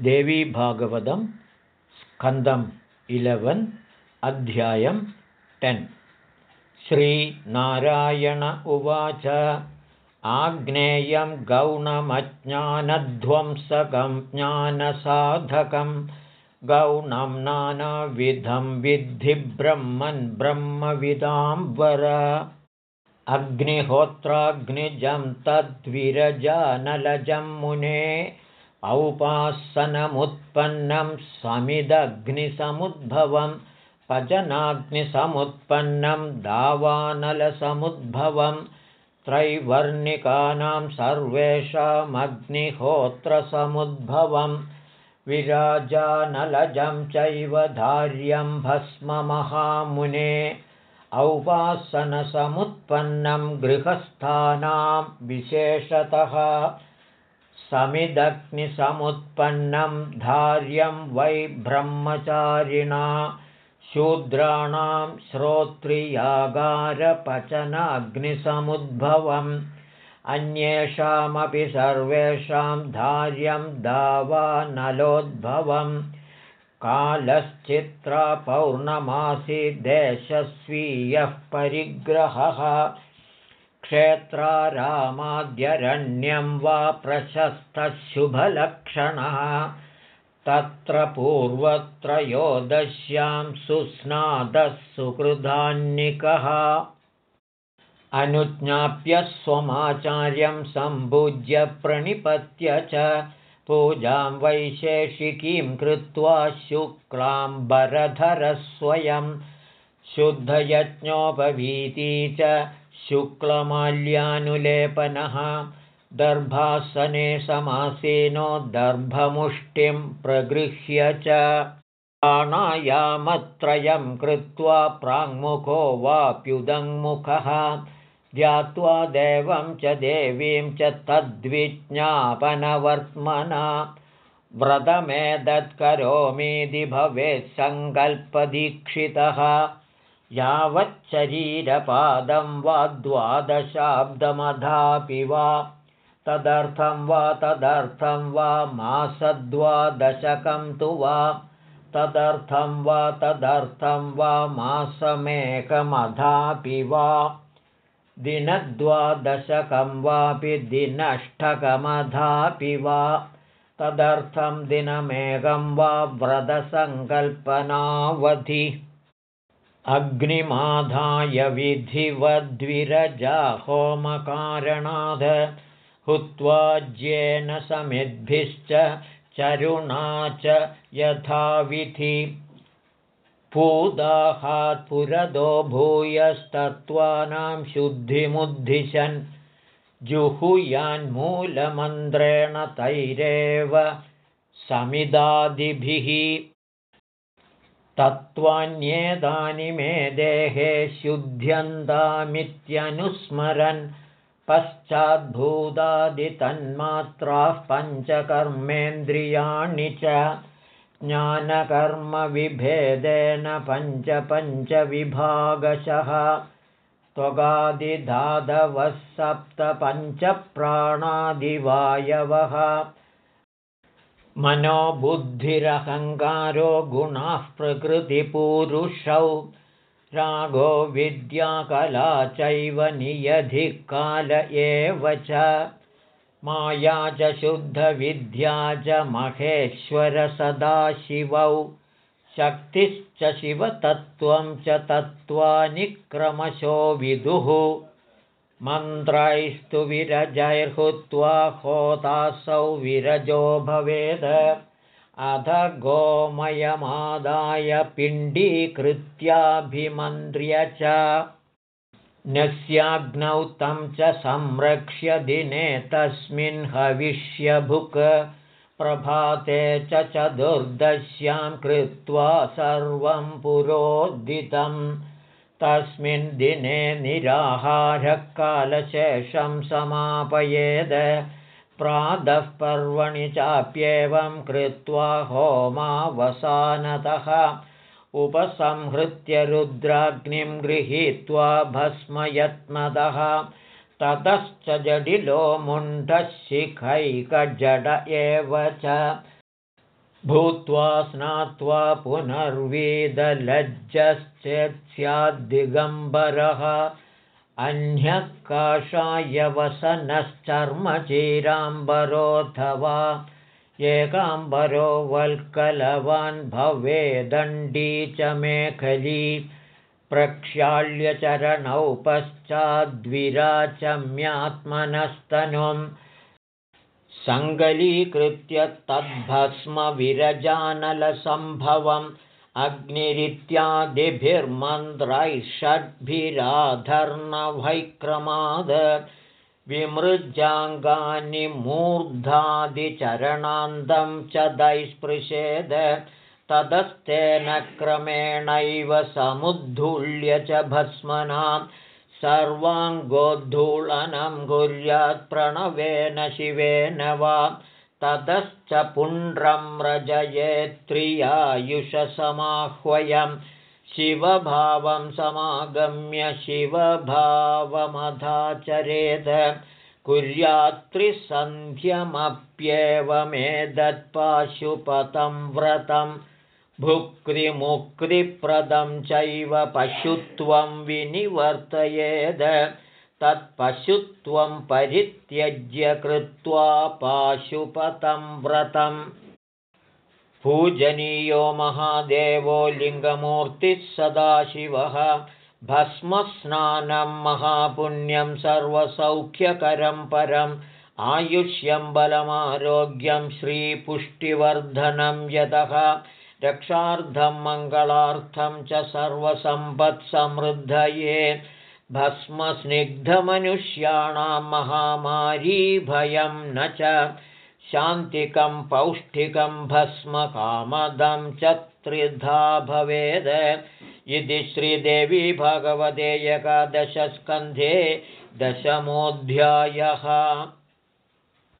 देवीभागवतं स्कन्दम् इलेवन् अध्यायं टेन्। श्रीनारायण उवाच आग्नेयं गौणमज्ञानध्वंसकं ज्ञानसाधकं गौणं नानाविधं विद्धिब्रह्मन् ब्रह्मविदां वर। अग्निहोत्राग्निजं तद्विरजानलजं मुने औपासनमुत्पन्नं समिदग्निसमुद्भवं पजनाग्निसमुत्पन्नं दावानलसमुद्भवं त्रैवर्णिकानां सर्वेषामग्निहोत्रसमुद्भवं विराजानलजं चैव धार्यं भस्ममहामुने औपासनसमुत्पन्नं गृहस्थानां विशेषतः समिदग्निसमुत्पन्नं धार्यं वै ब्रह्मचारिणा शूद्राणां श्रोत्रियागारपचनाग्निसमुद्भवम्। अन्येषामपि सर्वेषां धार्यं दावानलोद्भवं कालश्चित्रापौर्णमासी देशस्वीयः परिग्रहः क्षेत्रारामाद्यरण्यं वा प्रशस्तः शुभलक्षणः तत्र पूर्वत्रयोदश्यां सुस्नादः सुहृदान्निकः अनुज्ञाप्य स्वमाचार्यं सम्भुज्य प्रणिपत्य च पूजां वैशेषिकीं कृत्वा शुक्लाम्बरधरस्वयं शुद्धयज्ञोपवीती च शुक्लमाल्यानुलेपनः दर्भासने समासीनो दर्भमुष्टिं प्रगृह्य च प्राणायामत्रयं कृत्वा प्राङ्मुखो वाप्युदङ्मुखः ध्यात्वा देवं च देवीं च तद्विज्ञापनवर्त्मना। व्रतमेदत्करोमीति भवेत् सङ्कल्पदीक्षितः यावच्चरीरपादं वा द्वादशाब्दमधापि वा तदर्थं वा तदर्थं वा मासद्वादशकं तु वा तदर्थं वा तदर्थं वा मासमेकमधापि वा। दिनद्वादशकं वापि दिनष्टकमधापि वा तदर्थं दिनमेकं वा व्रतसङ्कल्पनावधि अग्निमाधाय विधिवद्विरजाहोमकारणाद् हुत्वा ज्येन समिद्भिश्च चरुणा च यथाविधि पूदाहात्पुरदो भूयस्तत्त्वानां शुद्धिमुद्दिशन् जुहुयान्मूलमन्त्रेण तैरेव समिदादिभिः तत्त्वान्येतानि मे देहे शुद्ध्यन्तामित्यनुस्मरन् पश्चाद्भूतादितन्मात्राः पञ्चकर्मेन्द्रियाणि च ज्ञानकर्मविभेदेन पञ्चपञ्चविभागशः त्वगादिधाधवः मनोबुद्धिरहङ्कारो गुणाः प्रकृतिपूरुषौ। रागो विद्याकला चैव नियधिकाल एव च। माया च शुद्धविद्या च महेश्वरसदाशिवौ शक्तिश्च शिवतत्त्वं च तत्त्वानि क्रमशो विदुः मन्त्रैस्तु विरजैर्हुत्वा होतासौ विरजो भवेद। अध गोमयमादाय पिण्डीकृत्याभिमन्त्र्य च। नस्याग्नौ तं च संरक्ष्य दिने तस्मिन् हविष्यभुक्। प्रभाते च चतुर्दश्यां कृत्वा सर्वं पुरोदितम् तस्मिन् दिने निराहारकालशेषं समापयेद। प्रातः पर्वणि चाप्येवं कृत्वा होमावसानतः उपसंहृत्य रुद्राग्निं गृहीत्वा भस्मयत्मदः। ततश्च जडिलो मुण्डशिखैकजड एव च भूत्वा स्नात्वा पुनर्वेदलज्जश्चेत्स्याद्दिगम्बरः अन्यः काषायवसनश्चर्मचीराम्बरोऽथवा एकाम्बरो वल्कलवान् भवेदण्डी च मेखली प्रक्षाल्यचरणौ पश्चाद्विराचम्यात्मनस्तनुं सङ्गलीकृत्य तद्भस्मविरजानलसम्भवम् अग्निरित्यादिभिर्मन्त्रैषड्भिराधर्णवैक्रमाद विमृजाङ्गानि मूर्धादिचरणान्दं च दैस्पृशेद ततस्तेन क्रमेणैव समुद्धूल्य च भस्मनां सर्वाङ्गोद्धूलनं कुर्यात्प्रणवेन शिवेन वा ततश्च पुण्ड्रं रजयेत्त्रियायुषसमाह्वयं शिवभावं समागम्य शिवभावमधाचरेद कुर्यात्रिसन्ध्यमप्येवमेदत्पाशुपतं व्रतं भुक्तिमुक्तिप्रदं चैव पशुत्वं विनिवर्तयेद। तत्पशुत्वं परित्यज्य कृत्वा पाशुपतं व्रतम्। पूजनीयो महादेवो लिङ्गमूर्तिः सदाशिवः। भस्मस्नानं महापुण्यं सर्वसौख्यकरं परम्। आयुष्यं बलमारोग्यं श्रीपुष्टिवर्धनं यतः रक्षार्थं मङ्गलार्थं च सर्वसम्पत्समृद्धये भस्मस्निग्धमनुष्याणां महामारीभयं न च शान्तिकं पौष्टिकं भस्मकामदं च त्रिधा भवेद इति श्रीदेवी भगवते एकादशस्कन्धे दशमोऽध्यायः